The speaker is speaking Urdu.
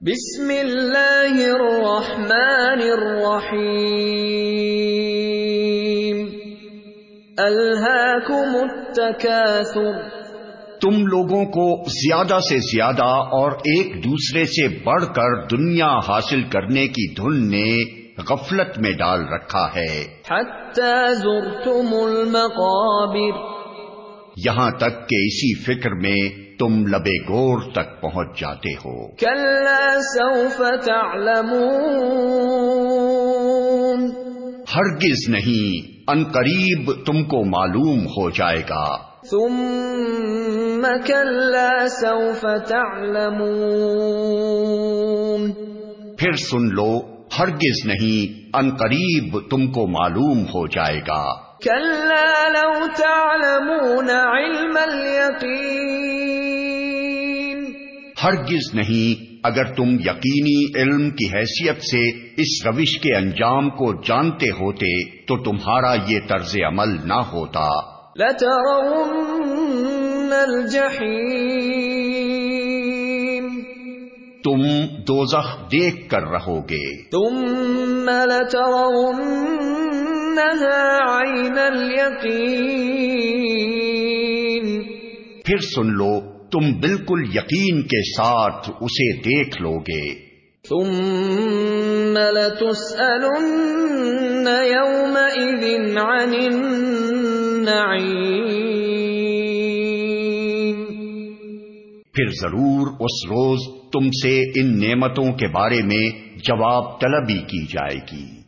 بسم اللہ الرحمن الرحیم. الہاکم التکاثر. تم لوگوں کو زیادہ سے زیادہ اور ایک دوسرے سے بڑھ کر دنیا حاصل کرنے کی دھن نے غفلت میں ڈال رکھا ہے۔ حتی زرتم المقابر. یہاں تک کہ اسی فکر میں تم لبے گور تک پہنچ جاتے ہو۔ سوف تعلمون۔ ہرگز نہیں ان قریب تم کو معلوم ہو جائے گا۔ ثم كلا سوف تعلمون۔ پھر سن لو ہرگز نہیں ان قریب تم کو معلوم ہو جائے گا۔ كلا لو تعلمون علم اليقين ہرگز نہیں اگر تم یقینی علم کی حیثیت سے اس روش کے انجام کو جانتے ہوتے تو تمہارا یہ طرز عمل نہ ہوتا۔ الجحیم۔ تم دوزخ دیکھ کر رہو گے لترونها عین الیقین۔ پھر سن لو تم بالکل یقین کے ساتھ اسے دیکھ لو گے ثم لتسألن يومئذ عن پھر ضرور اس روز تم سے ان نعمتوں کے بارے میں جواب طلبی کی جائے گی۔